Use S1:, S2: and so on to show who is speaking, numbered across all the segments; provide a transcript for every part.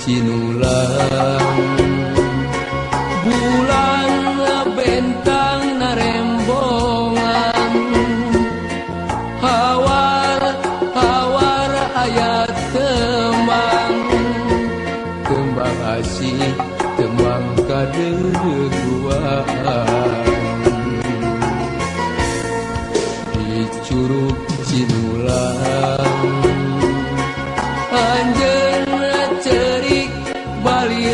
S1: Cinulang. Bulan bentang narembongan hawar hawar ayat tembang tembang asih tembang kadeguaan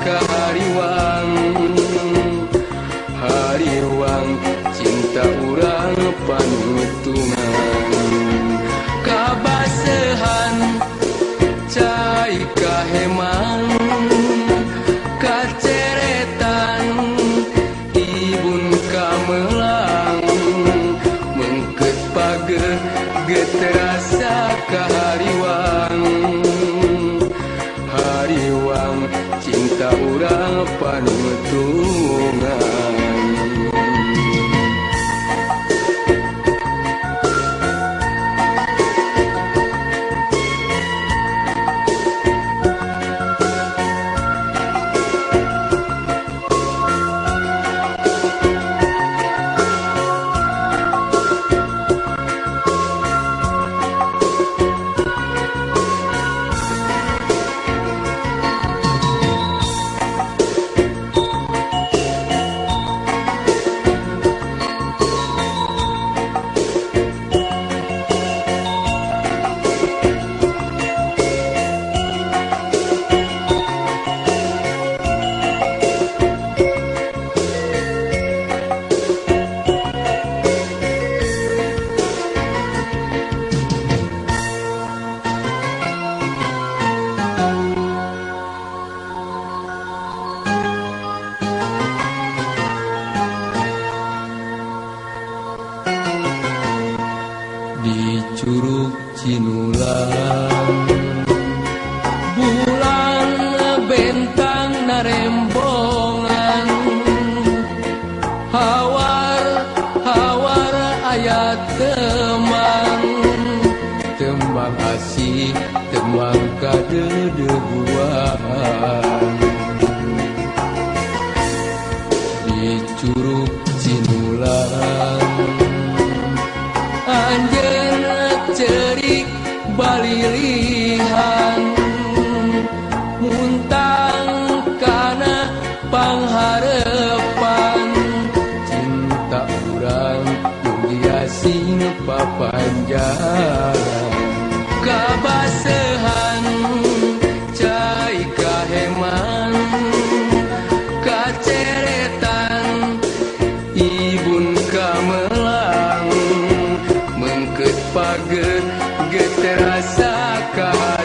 S1: kahariwang hariwang cinta urang panutungan. Kabasehan cai kaheman kaceretan ibun kamelang. Mengket page geterasa kahariwang paling metung Curug Cinulang. Bulan bentang narembongan hawar hawar ayat temang tembang asih tembang kadedebuan di Curug singa panjang, kabasehan cai kaheman. Kaceretan ibun kamelang. Mengket pager geterasakan